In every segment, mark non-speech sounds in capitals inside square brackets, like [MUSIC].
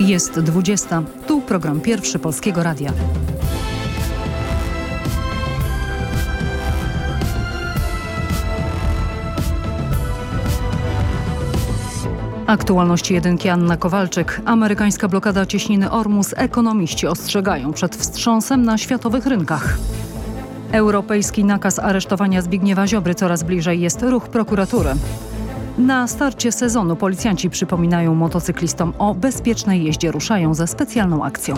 Jest 20. Tu program pierwszy Polskiego Radia. Aktualności jedynki Anna Kowalczyk. Amerykańska blokada cieśniny Ormus. Ekonomiści ostrzegają przed wstrząsem na światowych rynkach. Europejski nakaz aresztowania Zbigniewa Ziobry coraz bliżej jest ruch prokuratury. Na starcie sezonu policjanci przypominają motocyklistom o bezpiecznej jeździe. Ruszają ze specjalną akcją.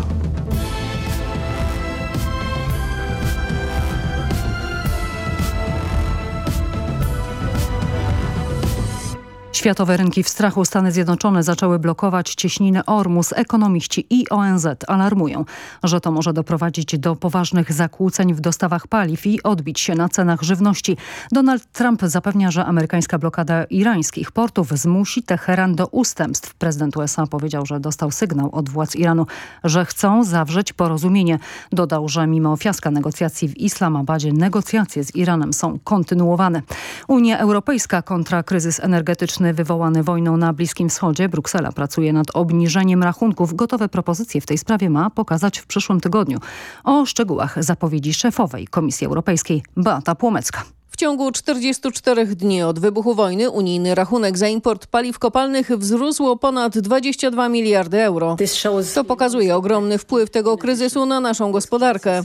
Światowe rynki w strachu Stany Zjednoczone zaczęły blokować cieśninę Ormus. Ekonomiści i ONZ alarmują, że to może doprowadzić do poważnych zakłóceń w dostawach paliw i odbić się na cenach żywności. Donald Trump zapewnia, że amerykańska blokada irańskich portów zmusi Teheran do ustępstw. Prezydent USA powiedział, że dostał sygnał od władz Iranu, że chcą zawrzeć porozumienie. Dodał, że mimo fiaska negocjacji w Islamabadzie negocjacje z Iranem są kontynuowane. Unia Europejska kontra kryzys energetyczny wywołany wojną na Bliskim Wschodzie. Bruksela pracuje nad obniżeniem rachunków. Gotowe propozycje w tej sprawie ma pokazać w przyszłym tygodniu. O szczegółach zapowiedzi szefowej Komisji Europejskiej Beata Płomecka. W ciągu 44 dni od wybuchu wojny unijny rachunek za import paliw kopalnych wzrósł o ponad 22 miliardy euro. To pokazuje ogromny wpływ tego kryzysu na naszą gospodarkę.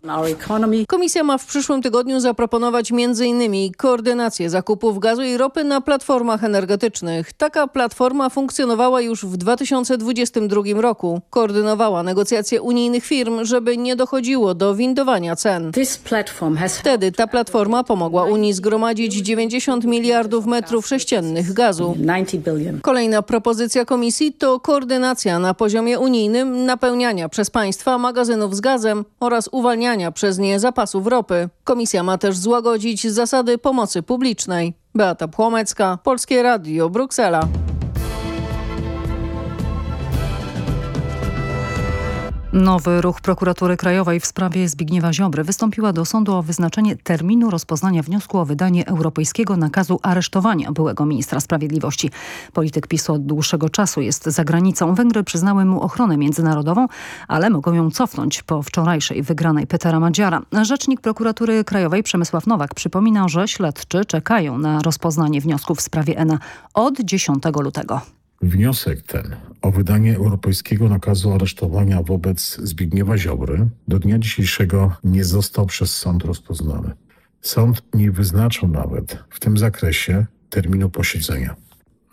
Komisja ma w przyszłym tygodniu zaproponować m.in. koordynację zakupów gazu i ropy na platformach energetycznych. Taka platforma funkcjonowała już w 2022 roku. Koordynowała negocjacje unijnych firm, żeby nie dochodziło do windowania cen. Wtedy ta platforma pomogła Unii zgromadzić 90 miliardów metrów sześciennych gazu. Kolejna propozycja komisji to koordynacja na poziomie unijnym napełniania przez państwa magazynów z gazem oraz uwalniania przez nie zapasów ropy. Komisja ma też złagodzić zasady pomocy publicznej. Beata Płomecka, Polskie Radio, Bruksela. Nowy ruch prokuratury krajowej w sprawie Zbigniewa Ziobry wystąpiła do sądu o wyznaczenie terminu rozpoznania wniosku o wydanie europejskiego nakazu aresztowania byłego ministra sprawiedliwości. Polityk PiSu od dłuższego czasu jest za granicą. Węgry przyznały mu ochronę międzynarodową, ale mogą ją cofnąć po wczorajszej wygranej Petera Madziara. Rzecznik prokuratury krajowej Przemysław Nowak przypomina, że śledczy czekają na rozpoznanie wniosków w sprawie ENA od 10 lutego. Wniosek ten o wydanie europejskiego nakazu aresztowania wobec Zbigniewa Ziobry do dnia dzisiejszego nie został przez sąd rozpoznany. Sąd nie wyznaczył nawet w tym zakresie terminu posiedzenia.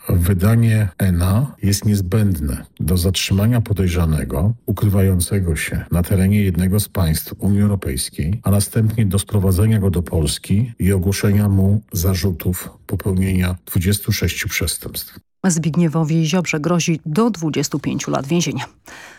Wydanie ENA jest niezbędne do zatrzymania podejrzanego ukrywającego się na terenie jednego z państw Unii Europejskiej, a następnie do sprowadzenia go do Polski i ogłoszenia mu zarzutów popełnienia 26 przestępstw. Zbigniewowi Ziobrze grozi do 25 lat więzienia.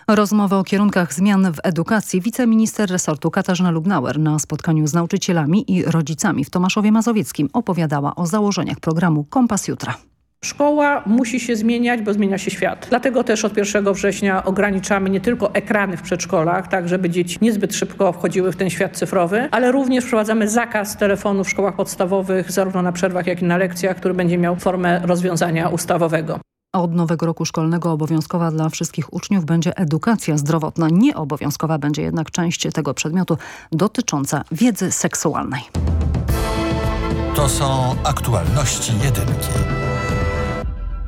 Rozmowy o kierunkach zmian w edukacji wiceminister resortu Katarzyna Lubnauer na spotkaniu z nauczycielami i rodzicami w Tomaszowie Mazowieckim opowiadała o założeniach programu Kompas Jutra. Szkoła musi się zmieniać, bo zmienia się świat. Dlatego też od 1 września ograniczamy nie tylko ekrany w przedszkolach, tak żeby dzieci niezbyt szybko wchodziły w ten świat cyfrowy, ale również wprowadzamy zakaz telefonu w szkołach podstawowych, zarówno na przerwach, jak i na lekcjach, który będzie miał formę rozwiązania ustawowego. Od nowego roku szkolnego obowiązkowa dla wszystkich uczniów będzie edukacja zdrowotna. Nieobowiązkowa będzie jednak część tego przedmiotu dotycząca wiedzy seksualnej. To są aktualności jedynki.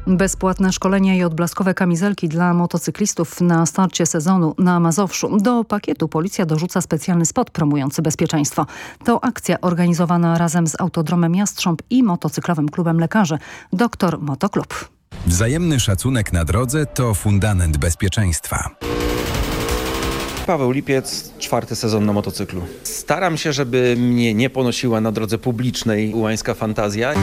Bezpłatne szkolenia i odblaskowe kamizelki dla motocyklistów na starcie sezonu na Mazowszu. Do pakietu policja dorzuca specjalny spot promujący bezpieczeństwo. To akcja organizowana razem z Autodromem Jastrząb i motocyklowym klubem lekarzy Doktor Motoklub. Wzajemny szacunek na drodze to fundament bezpieczeństwa. Paweł Lipiec, czwarty sezon na motocyklu. Staram się, żeby mnie nie ponosiła na drodze publicznej ułańska fantazja.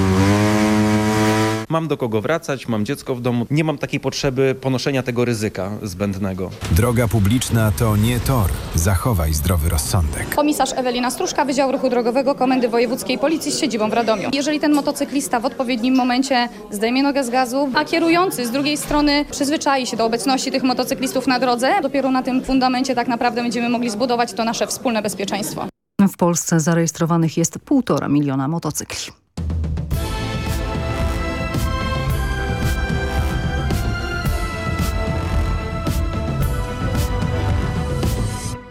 Mam do kogo wracać, mam dziecko w domu. Nie mam takiej potrzeby ponoszenia tego ryzyka zbędnego. Droga publiczna to nie tor. Zachowaj zdrowy rozsądek. Komisarz Ewelina Struszka, Wydział Ruchu Drogowego Komendy Wojewódzkiej Policji z siedzibą w Radomiu. Jeżeli ten motocyklista w odpowiednim momencie zdejmie nogę z gazu, a kierujący z drugiej strony przyzwyczai się do obecności tych motocyklistów na drodze, dopiero na tym fundamencie tak naprawdę będziemy mogli zbudować to nasze wspólne bezpieczeństwo. W Polsce zarejestrowanych jest półtora miliona motocykli.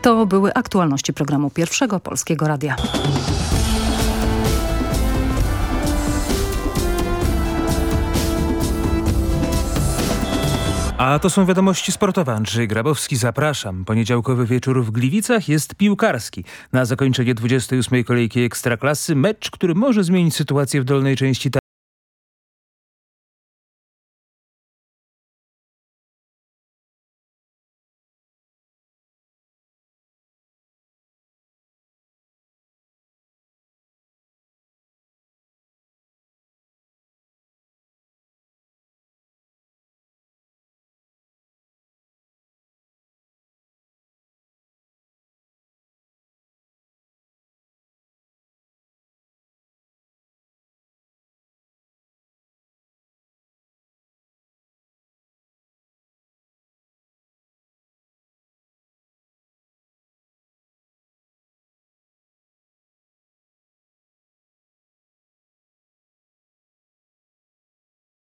To były aktualności programu Pierwszego Polskiego Radia. A to są wiadomości sportowe. Andrzej Grabowski, zapraszam. Poniedziałkowy wieczór w Gliwicach jest piłkarski. Na zakończenie 28. kolejki Ekstraklasy mecz, który może zmienić sytuację w dolnej części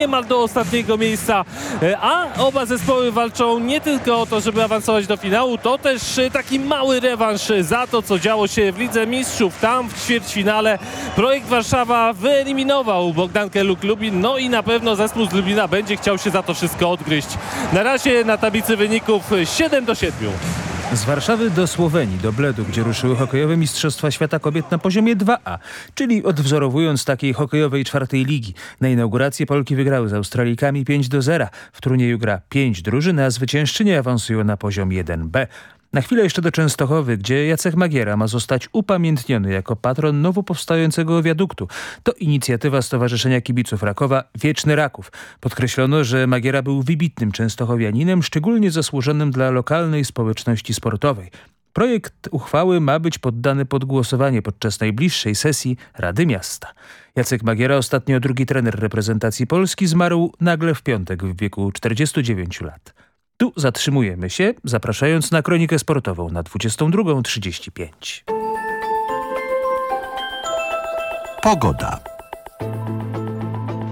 niemal do ostatniego miejsca, e, a oba zespoły walczą nie tylko o to, żeby awansować do finału, to też e, taki mały rewanż za to, co działo się w Lidze Mistrzów. Tam w ćwierćfinale projekt Warszawa wyeliminował Bogdankę Luk Lubin, no i na pewno zespół z Lubina będzie chciał się za to wszystko odgryźć. Na razie na tablicy wyników 7 do 7. Z Warszawy do Słowenii, do Bledu, gdzie ruszyły hokejowe Mistrzostwa Świata Kobiet na poziomie 2A, czyli odwzorowując takiej hokejowej czwartej ligi. Na inaugurację Polki wygrały z Australijkami 5 do 0. W turnieju gra 5 drużyn, a zwyciężczynie awansują na poziom 1B. Na chwilę jeszcze do Częstochowy, gdzie Jacek Magiera ma zostać upamiętniony jako patron nowo powstającego wiaduktu. To inicjatywa Stowarzyszenia Kibiców Rakowa Wieczny Raków. Podkreślono, że Magiera był wybitnym częstochowianinem, szczególnie zasłużonym dla lokalnej społeczności sportowej. Projekt uchwały ma być poddany pod głosowanie podczas najbliższej sesji Rady Miasta. Jacek Magiera, ostatnio drugi trener reprezentacji Polski, zmarł nagle w piątek w wieku 49 lat. Tu zatrzymujemy się, zapraszając na kronikę sportową na 22.35. Pogoda.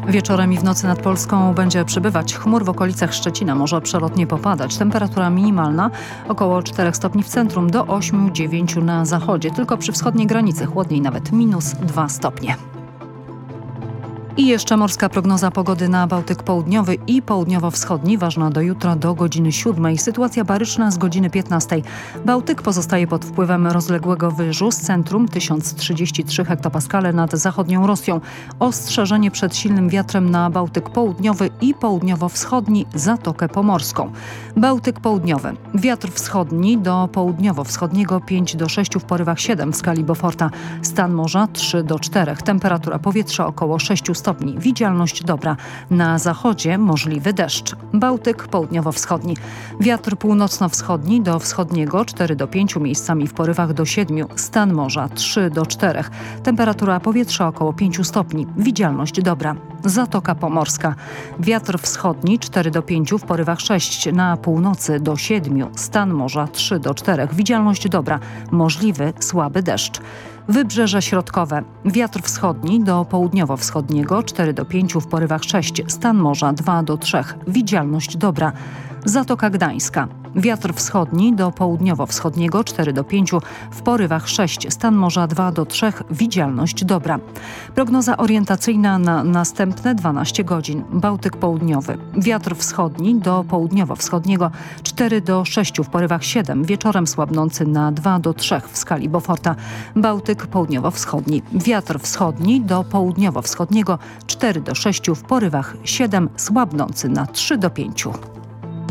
Wieczorem i w nocy nad Polską będzie przybywać chmur w okolicach Szczecina. Może przelotnie popadać. Temperatura minimalna około 4 stopni w centrum do 8-9 na zachodzie. Tylko przy wschodniej granicy chłodniej nawet minus 2 stopnie. I jeszcze morska prognoza pogody na Bałtyk Południowy i Południowo-Wschodni, ważna do jutra do godziny 7. Sytuacja baryczna z godziny 15. Bałtyk pozostaje pod wpływem rozległego wyżu z centrum 1033 hektopaskale nad zachodnią Rosją. Ostrzeżenie przed silnym wiatrem na Bałtyk Południowy i Południowo-Wschodni, Zatokę Pomorską. Bałtyk Południowy. Wiatr wschodni do południowo-wschodniego 5 do 6 w porywach 7 w skali Beauforta. Stan morza 3 do 4. Temperatura powietrza około 6 stopni. Widzialność dobra. Na zachodzie możliwy deszcz. Bałtyk południowo-wschodni. Wiatr północno-wschodni do wschodniego 4 do 5 miejscami w porywach do 7. Stan morza 3 do 4. Temperatura powietrza około 5 stopni. Widzialność dobra. Zatoka Pomorska. Wiatr wschodni 4 do 5 w porywach 6. Na północy do 7. Stan morza 3 do 4. Widzialność dobra. Możliwy słaby deszcz. Wybrzeże środkowe. Wiatr wschodni do południowo-wschodniego 4 do 5 w porywach 6. Stan morza 2 do 3. Widzialność dobra. Zatoka Gdańska. Wiatr wschodni do południowo-wschodniego 4 do 5 w porywach 6. Stan morza 2 do 3. Widzialność dobra. Prognoza orientacyjna na następne 12 godzin. Bałtyk południowy. Wiatr wschodni do południowo-wschodniego 4 do 6 w porywach 7. Wieczorem słabnący na 2 do 3 w skali Beauforta. Bałtyk południowo-wschodni. Wiatr wschodni do południowo-wschodniego 4 do 6 w porywach 7. Słabnący na 3 do 5.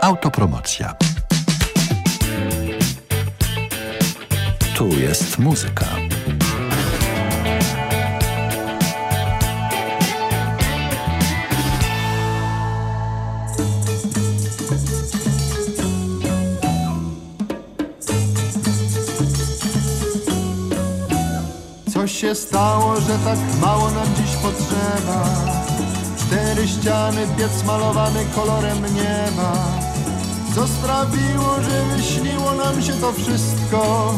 Autopromocja. Tu jest muzyka. Coś się stało, że tak mało nam dziś potrzeba Cztery ściany, piec malowany kolorem nieba Co sprawiło, że wyśniło nam się to wszystko?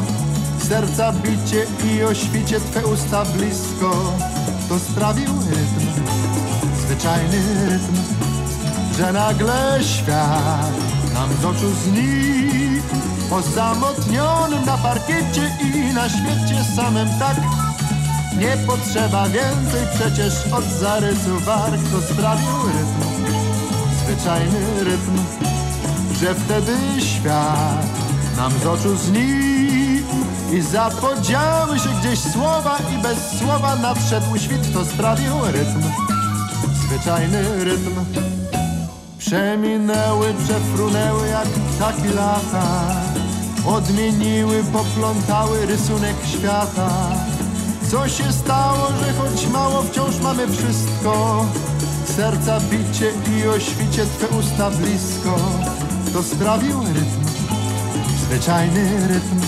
Serca bicie i o świcie Twe usta blisko. To sprawił rytm, zwyczajny rytm Że nagle świat nam z oczu znikł. Osamotnionym na parkiecie i na świecie samym tak. Nie potrzeba więcej przecież od zarysu warg. To sprawił rytm, zwyczajny rytm Że wtedy świat nam z oczu znikł I zapodziały się gdzieś słowa i bez słowa nadszedł świt To sprawił rytm, zwyczajny rytm. Przeminęły, przefrunęły jak ptaki lata. Odmieniły, poplątały rysunek świata. Co się stało, że choć mało wciąż mamy wszystko? Serca bicie i o świcie Twe usta blisko To sprawił rytm, zwyczajny rytm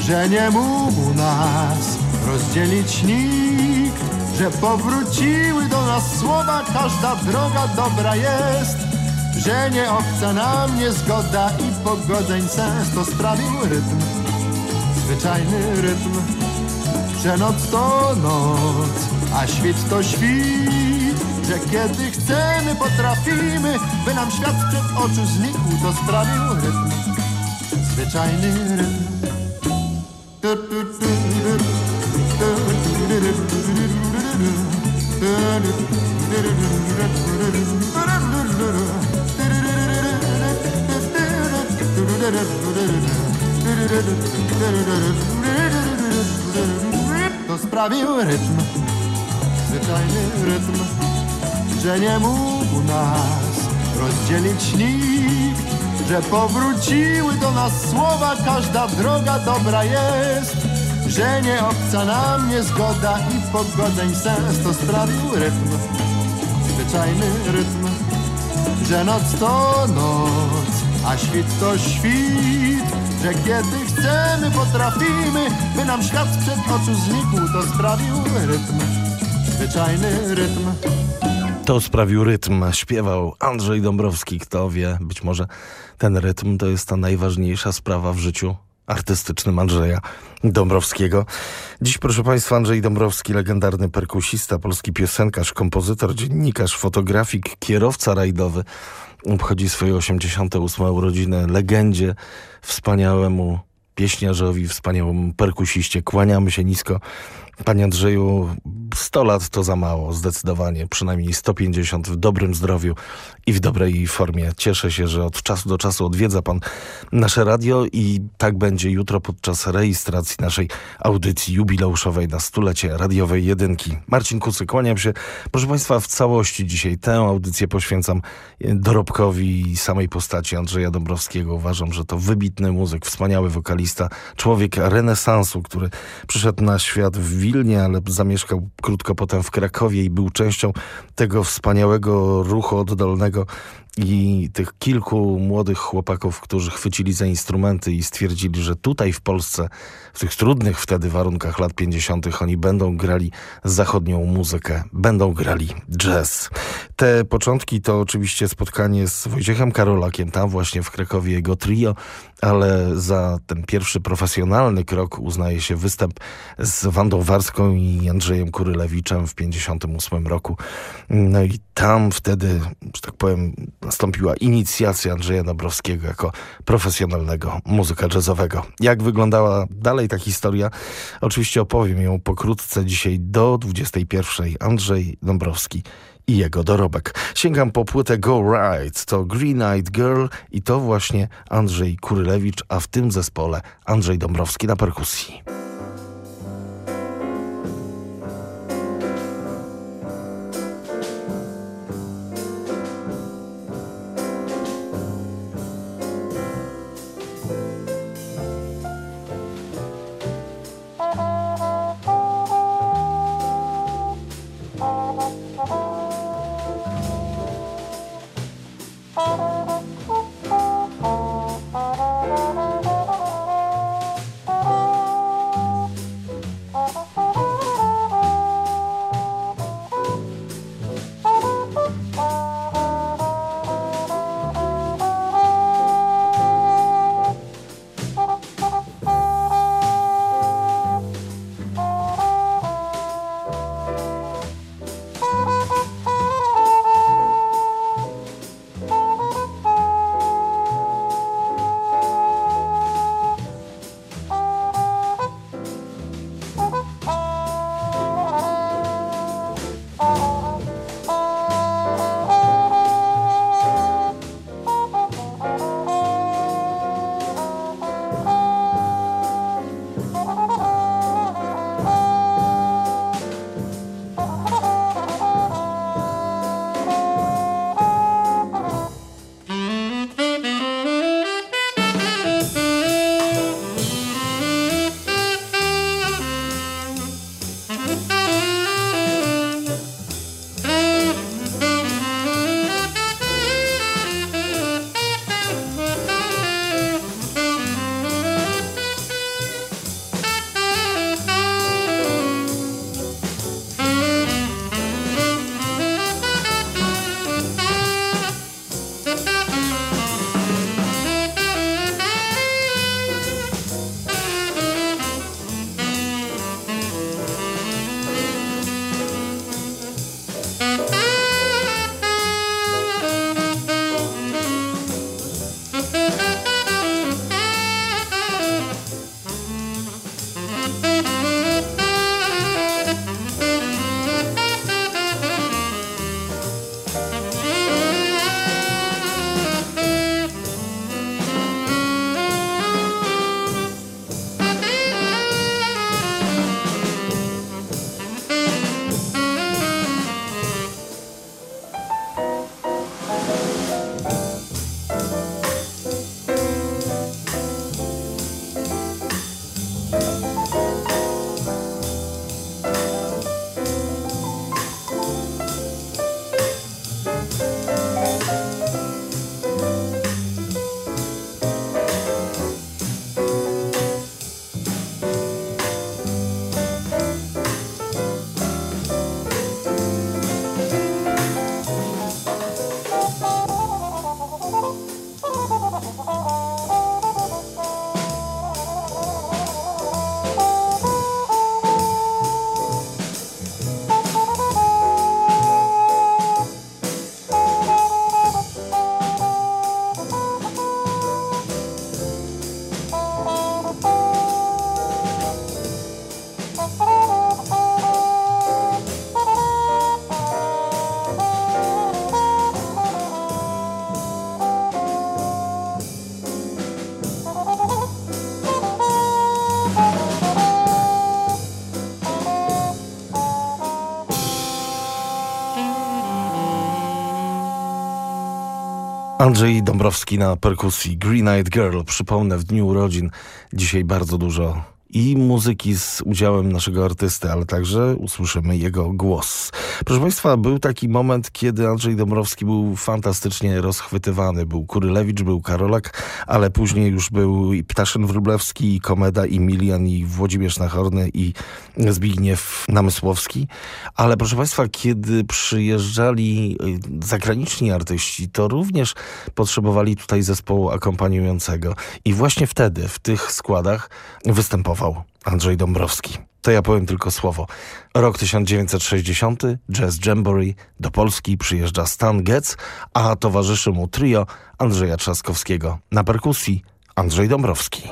Że nie mógł nas rozdzielić nikt że powróciły do nas słowa, każda droga dobra jest, że nie obca nam niezgoda i pogodzeń sens, to sprawił rytm, zwyczajny rytm, że noc to noc, a świt to świt, że kiedy chcemy, potrafimy, by nam świat przed oczu znikł, to sprawił rytm, zwyczajny rytm. To sprawił rytm, zwyczajny rytm, nie mógł nas rozdzielić nikt, że powróciły do nas słowa, każda droga dobra jest, że nie obca nam niezgoda i pogodzeń sens, to sprawił rytm, zwyczajny rytm, że noc to noc, a świt to świt, że kiedy chcemy, potrafimy, by nam świat przed oczu znikł, to sprawił rytm, zwyczajny rytm. To sprawił rytm, śpiewał Andrzej Dąbrowski, kto wie, być może ten rytm to jest ta najważniejsza sprawa w życiu artystycznym Andrzeja Dąbrowskiego. Dziś, proszę Państwa, Andrzej Dąbrowski, legendarny perkusista, polski piosenkarz, kompozytor, dziennikarz, fotografik, kierowca rajdowy, obchodzi swoje 88 urodziny legendzie, wspaniałemu pieśniarzowi, wspaniałemu perkusiście. Kłaniamy się nisko. Panie Andrzeju, 100 lat to za mało, zdecydowanie. Przynajmniej 150 w dobrym zdrowiu i w dobrej formie. Cieszę się, że od czasu do czasu odwiedza pan nasze radio i tak będzie jutro podczas rejestracji naszej audycji jubileuszowej na stulecie radiowej jedynki. Marcin Kucy, kłaniam się. Proszę państwa, w całości dzisiaj tę audycję poświęcam dorobkowi samej postaci Andrzeja Dąbrowskiego. Uważam, że to wybitny muzyk, wspaniały wokalista, człowiek renesansu, który przyszedł na świat w Wilnie, ale zamieszkał krótko potem w Krakowie i był częścią tego wspaniałego ruchu oddolnego i tych kilku młodych chłopaków, którzy chwycili za instrumenty i stwierdzili, że tutaj w Polsce, w tych trudnych wtedy warunkach lat 50., oni będą grali zachodnią muzykę, będą grali jazz. Te początki to oczywiście spotkanie z Wojciechem Karolakiem, tam właśnie w Krakowie jego trio, ale za ten pierwszy profesjonalny krok uznaje się występ z Wandą Warską i Andrzejem Kurylewiczem w 58 roku. No i tam wtedy, że tak powiem, nastąpiła inicjacja Andrzeja Dąbrowskiego jako profesjonalnego muzyka jazzowego. Jak wyglądała dalej ta historia? Oczywiście opowiem ją pokrótce dzisiaj do 21. Andrzej Dąbrowski i jego dorobek. Sięgam po płytę Go Right, to Green Eyed Girl i to właśnie Andrzej Kurylewicz, a w tym zespole Andrzej Dąbrowski na perkusji. Andrzej Dąbrowski na perkusji Green Eyed Girl. Przypomnę, w dniu urodzin dzisiaj bardzo dużo i muzyki z udziałem naszego artysty, ale także usłyszymy jego głos. Proszę Państwa, był taki moment, kiedy Andrzej Dąbrowski był fantastycznie rozchwytywany. Był Kurylewicz, był Karolak, ale później już był i Ptaszyn Wróblewski, i Komeda, i Milian, i Włodzimierz Nachorny, i Zbigniew Namysłowski. Ale proszę Państwa, kiedy przyjeżdżali y, zagraniczni artyści, to również potrzebowali tutaj zespołu akompaniującego. I właśnie wtedy, w tych składach występował Andrzej Dąbrowski. To ja powiem tylko słowo. Rok 1960, Jazz Jamboree, do Polski przyjeżdża Stan Getz, a towarzyszy mu trio Andrzeja Trzaskowskiego. Na perkusji Andrzej Dąbrowski.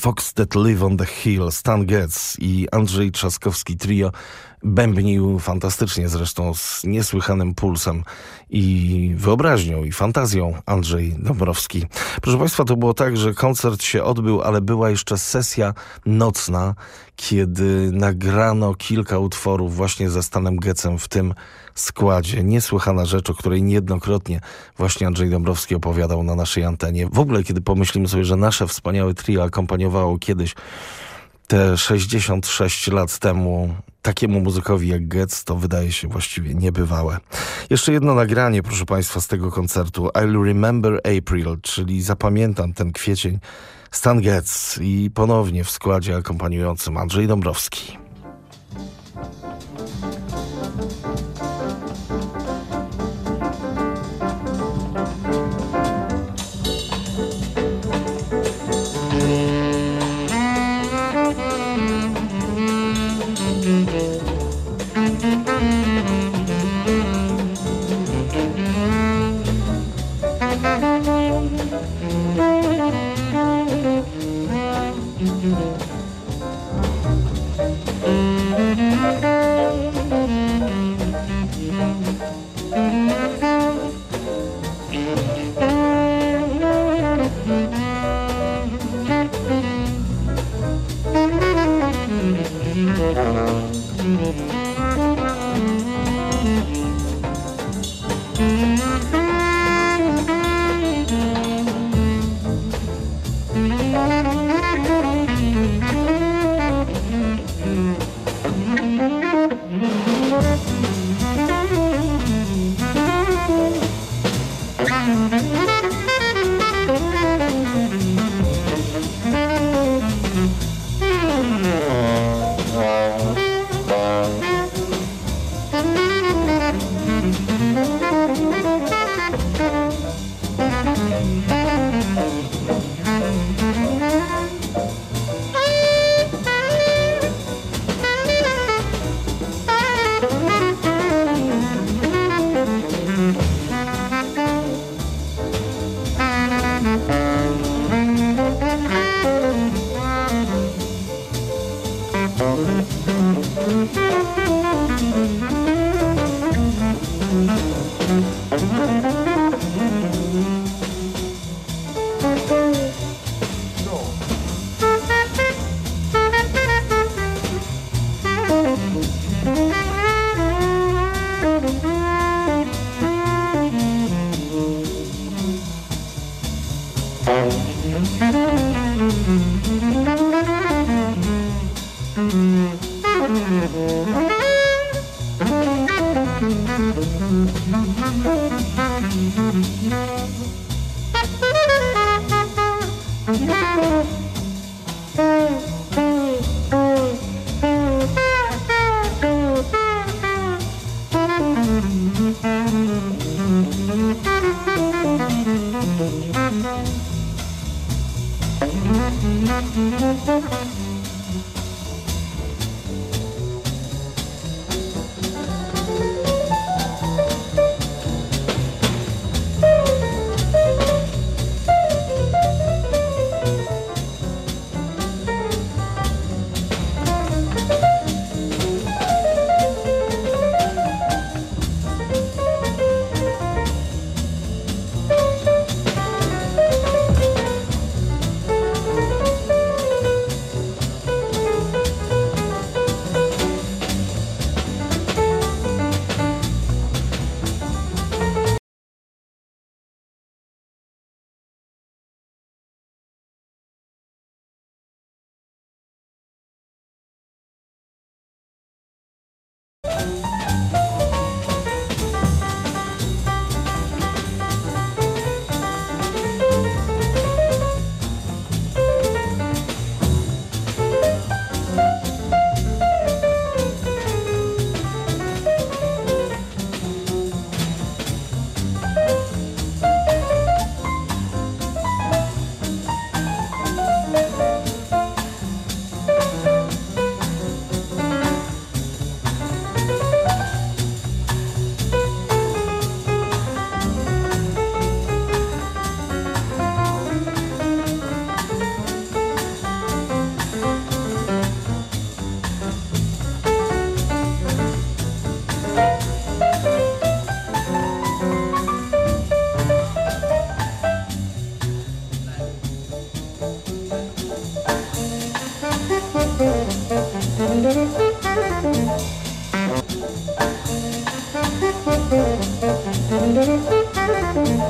Fox That Live on the Hill, Stan Getz i Andrzej Trzaskowski Trio Bębnił fantastycznie zresztą z niesłychanym pulsem i wyobraźnią i fantazją Andrzej Dąbrowski. Proszę Państwa, to było tak, że koncert się odbył, ale była jeszcze sesja nocna, kiedy nagrano kilka utworów właśnie ze Stanem Gecem w tym składzie. Niesłychana rzecz, o której niejednokrotnie właśnie Andrzej Dąbrowski opowiadał na naszej antenie. W ogóle, kiedy pomyślimy sobie, że nasze wspaniałe trio akompaniowało kiedyś te 66 lat temu takiemu muzykowi jak Getz, to wydaje się właściwie niebywałe. Jeszcze jedno nagranie, proszę Państwa, z tego koncertu. I'll Remember April, czyli zapamiętam ten kwiecień. Stan Getz i ponownie w składzie akompaniującym Andrzej Dąbrowski. Música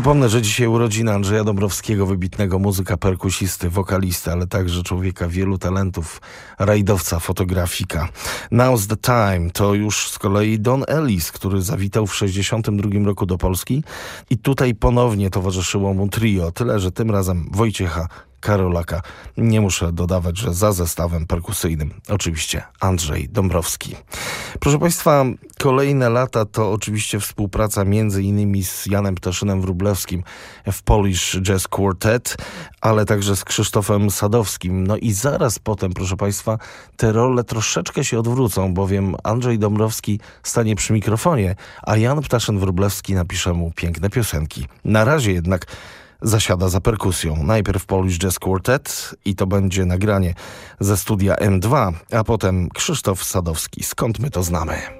Przypomnę, że dzisiaj urodziny Andrzeja Dąbrowskiego, wybitnego muzyka, perkusisty, wokalisty, ale także człowieka wielu talentów, rajdowca, fotografika. Now's the time to już z kolei Don Ellis, który zawitał w 62 roku do Polski i tutaj ponownie towarzyszyło mu trio, tyle że tym razem Wojciecha Karolaka. Nie muszę dodawać, że za zestawem perkusyjnym oczywiście Andrzej Dąbrowski. Proszę Państwa, kolejne lata to oczywiście współpraca między innymi z Janem Ptaszynem Wróblewskim w Polish Jazz Quartet, ale także z Krzysztofem Sadowskim. No i zaraz potem, proszę Państwa, te role troszeczkę się odwrócą, bowiem Andrzej Dąbrowski stanie przy mikrofonie, a Jan Ptaszyn Wróblewski napisze mu piękne piosenki. Na razie jednak zasiada za perkusją. Najpierw Polish Jazz Quartet i to będzie nagranie ze studia M2, a potem Krzysztof Sadowski. Skąd my to znamy?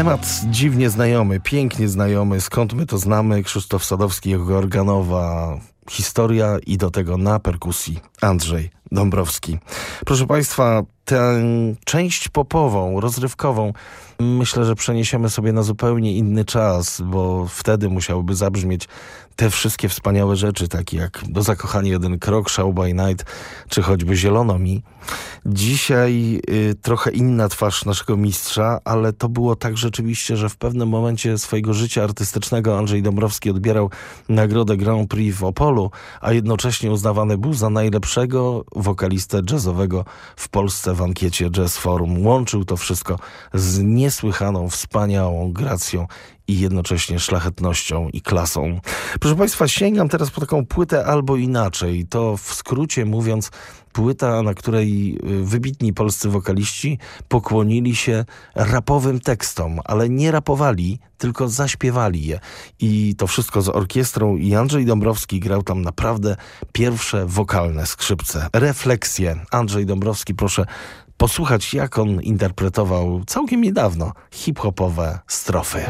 Temat dziwnie znajomy, pięknie znajomy. Skąd my to znamy? Krzysztof Sadowski, jego organowa historia i do tego na perkusji Andrzej Dąbrowski. Proszę Państwa, tę część popową, rozrywkową myślę, że przeniesiemy sobie na zupełnie inny czas, bo wtedy musiałyby zabrzmieć te wszystkie wspaniałe rzeczy, takie jak Do zakochania jeden krok, Show by Night, czy choćby Zielono mi. Dzisiaj y, trochę inna twarz naszego mistrza, ale to było tak rzeczywiście, że w pewnym momencie swojego życia artystycznego Andrzej Dąbrowski odbierał nagrodę Grand Prix w Opolu, a jednocześnie uznawany był za najlepszego wokalistę jazzowego w Polsce w ankiecie Jazz Forum. Łączył to wszystko z niesłychaną, wspaniałą gracją i jednocześnie szlachetnością i klasą. Proszę Państwa, sięgam teraz po taką płytę albo inaczej. To w skrócie mówiąc płyta, na której y, wybitni polscy wokaliści pokłonili się rapowym tekstom, ale nie rapowali, tylko zaśpiewali je. I to wszystko z orkiestrą i Andrzej Dąbrowski grał tam naprawdę pierwsze wokalne skrzypce. Refleksje. Andrzej Dąbrowski, proszę posłuchać, jak on interpretował całkiem niedawno hip-hopowe strofy.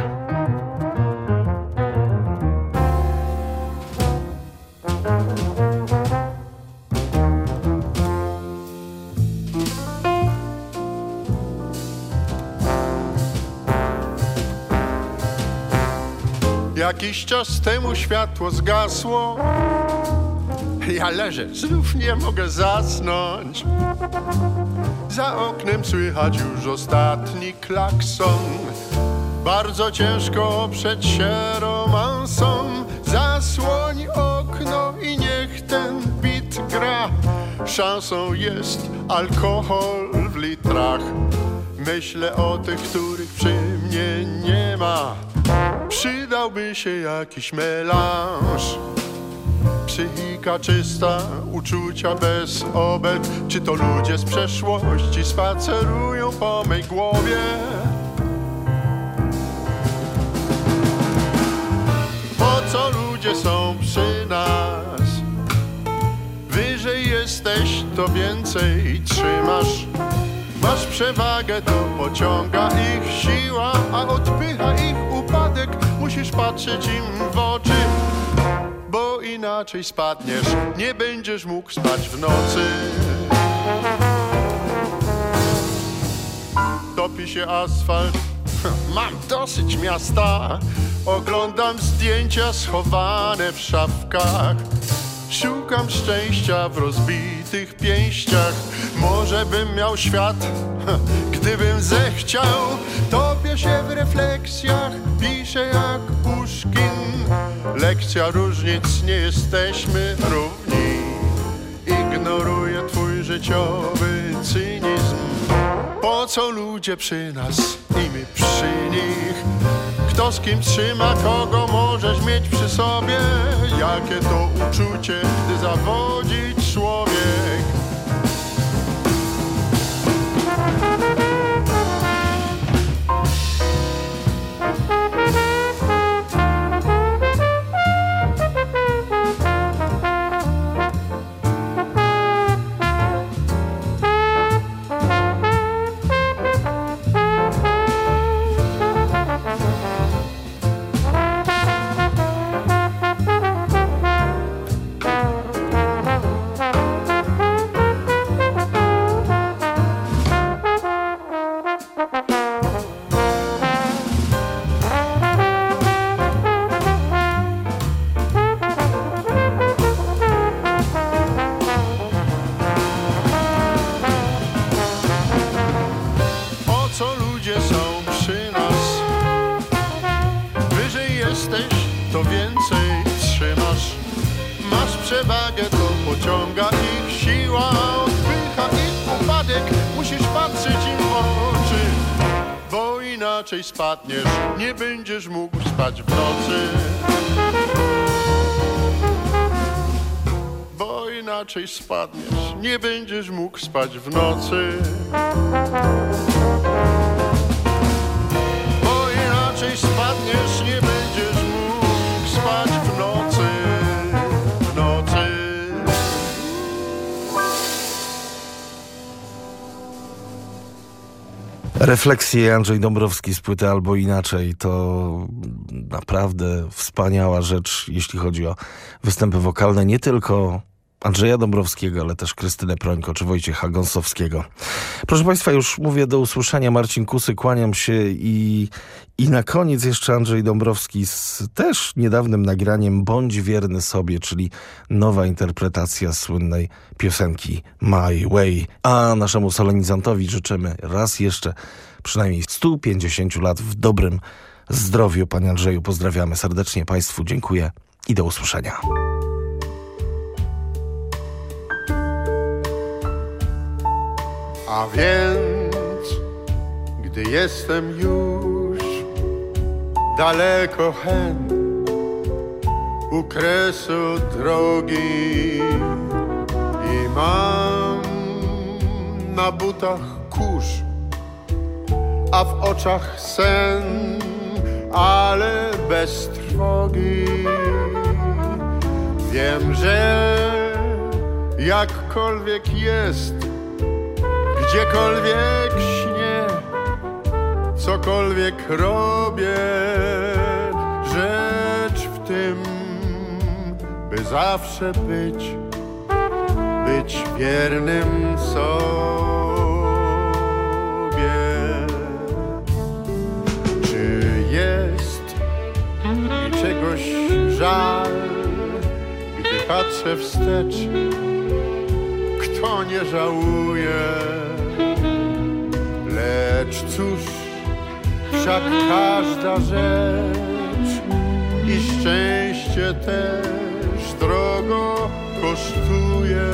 Jakiś czas temu światło zgasło Ja leżę, znów nie mogę zasnąć Za oknem słychać już ostatni klakson. Bardzo ciężko oprzeć się romansom Zasłoń okno i niech ten bit gra. Szansą jest alkohol w litrach. Myślę o tych, których przy mnie nie ma. Przydałby się jakiś melanż Psychika czysta, uczucia bez obelg Czy to ludzie z przeszłości spacerują po mej głowie? Po co ludzie są przy nas? Wyżej jesteś, to więcej trzymasz Masz przewagę, to pociąga ich siła, a odpycha ich upadek. Musisz patrzeć im w oczy, bo inaczej spadniesz, nie będziesz mógł spać w nocy. Topi się asfalt, [LAUGHS] mam dosyć miasta, Oglądam zdjęcia schowane w szafkach. Szukam szczęścia w rozbitych pięściach. Może bym miał świat, [LAUGHS] gdybym zechciał Się w refleksjach, piszę jak Puszkin. Lekcja różnic, nie jesteśmy równi. Ignoruję twój życiowy cynizm. Po co ludzie przy nas i my przy nich? Kto z kim trzyma, kogo możesz mieć przy sobie? Jakie to uczucie, gdy zawodzi człowiek spadniesz, nie będziesz mógł spać w nocy. Bo inaczej spadniesz, nie będziesz mógł spać w nocy, w nocy. Refleksje Andrzej Dąbrowski z płyty albo inaczej to naprawdę wspaniała rzecz, jeśli chodzi o występy wokalne nie tylko Andrzeja Dąbrowskiego, ale też Krystynę Prońko czy Wojciecha Gąsowskiego. Proszę Państwa, już mówię do usłyszenia. Marcin Kusy, kłaniam się i, i na koniec jeszcze Andrzej Dąbrowski z też niedawnym nagraniem Bądź wierny sobie, czyli nowa interpretacja słynnej piosenki My Way. A naszemu solenizantowi życzymy raz jeszcze przynajmniej 150 lat w dobrym zdrowiu. Panie Andrzeju, pozdrawiamy serdecznie Państwu, dziękuję i do usłyszenia. A więc, gdy jestem już daleko hen u kresu drogi i mam na butach kurz, a w oczach sen, ale bez trwogi. Wiem, że jakkolwiek jest, gdziekolwiek śnię, cokolwiek robię, rzecz w tym, by zawsze być, być wiernym sobie. Czy jest mi czegoś żal, gdy patrzę wstecz, kto nie żałuje? Lecz cóż, wszak każda rzecz i szczęście też drogo kosztuje.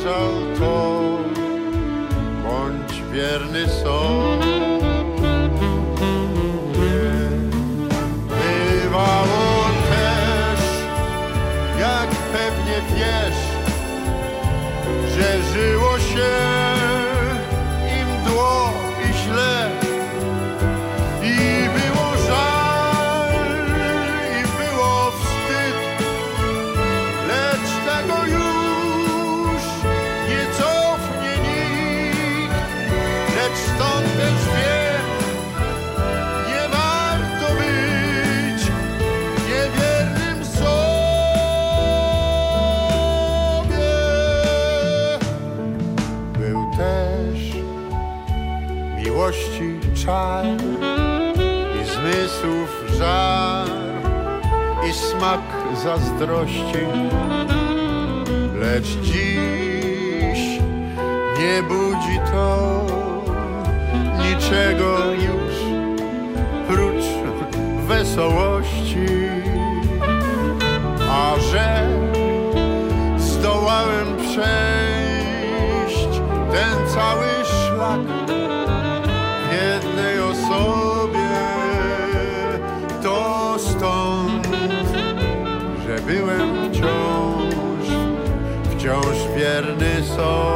Powtarzał to bądź wierny sobie. Bywało też, jak pewnie wiesz, że żyło się zazdrości. Lecz dziś nie budzi to niczego już prócz wesołości. A że zdołałem przejść ten cały szlak wierny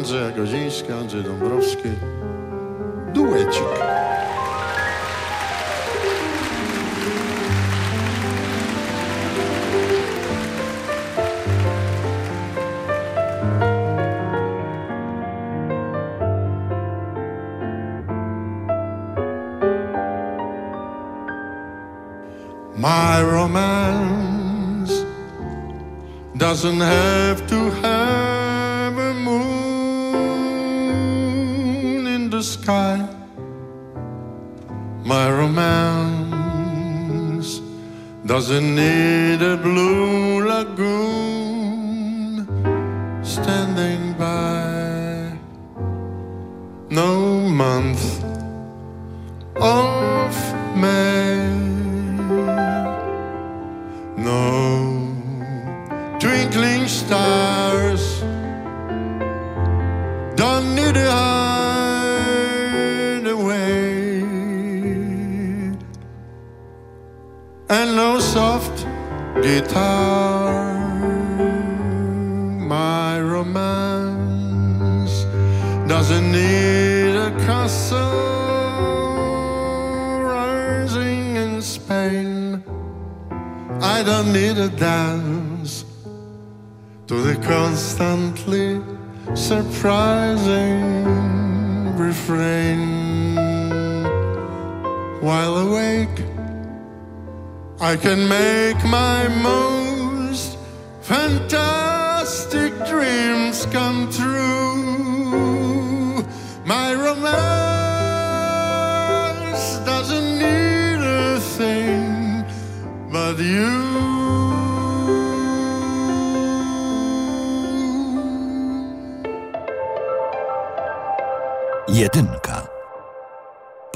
Andrzeja Gozińska, Andrzej Dąbrowski. Duecik. My romance doesn't have to doesn't need a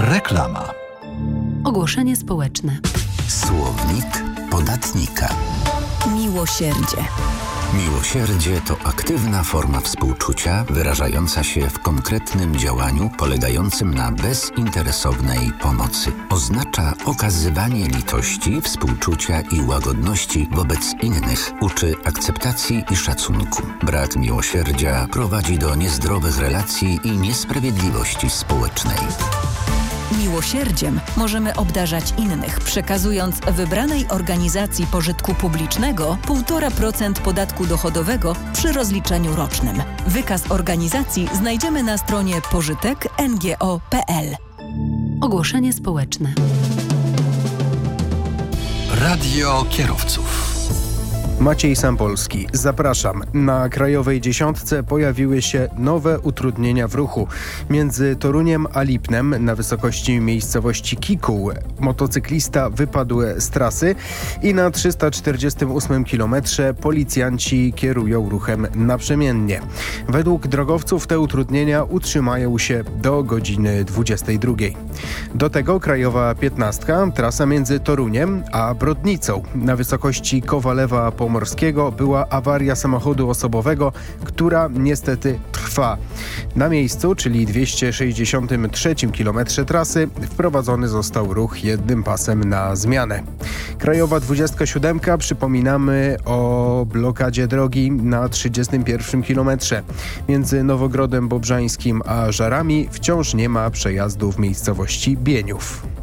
Reklama. Ogłoszenie społeczne. Słownik podatnika. Miłosierdzie. Miłosierdzie to aktywna forma współczucia wyrażająca się w konkretnym działaniu polegającym na bezinteresownej pomocy. Oznacza okazywanie litości, współczucia i łagodności wobec innych. Uczy akceptacji i szacunku. Brak miłosierdzia prowadzi do niezdrowych relacji i niesprawiedliwości społecznej. Miłosierdziem możemy obdarzać innych, przekazując wybranej organizacji pożytku publicznego 1,5% podatku dochodowego przy rozliczeniu rocznym. Wykaz organizacji znajdziemy na stronie pożytek.ngo.pl. Ogłoszenie społeczne. Radio kierowców. Maciej Sampolski, zapraszam. Na Krajowej Dziesiątce pojawiły się nowe utrudnienia w ruchu. Między Toruniem a Lipnem na wysokości miejscowości Kikuł motocyklista wypadł z trasy i na 348 km policjanci kierują ruchem naprzemiennie. Według drogowców te utrudnienia utrzymają się do godziny 22. Do tego Krajowa 15, trasa między Toruniem a Brodnicą na wysokości Kowalewa Pomorskiego była awaria samochodu osobowego, która niestety trwa. Na miejscu, czyli 263 km trasy, wprowadzony został ruch jednym pasem na zmianę. Krajowa 27 przypominamy o blokadzie drogi na 31 km. Między Nowogrodem Bobrzańskim a Żarami wciąż nie ma przejazdu w miejscowości Bieniów.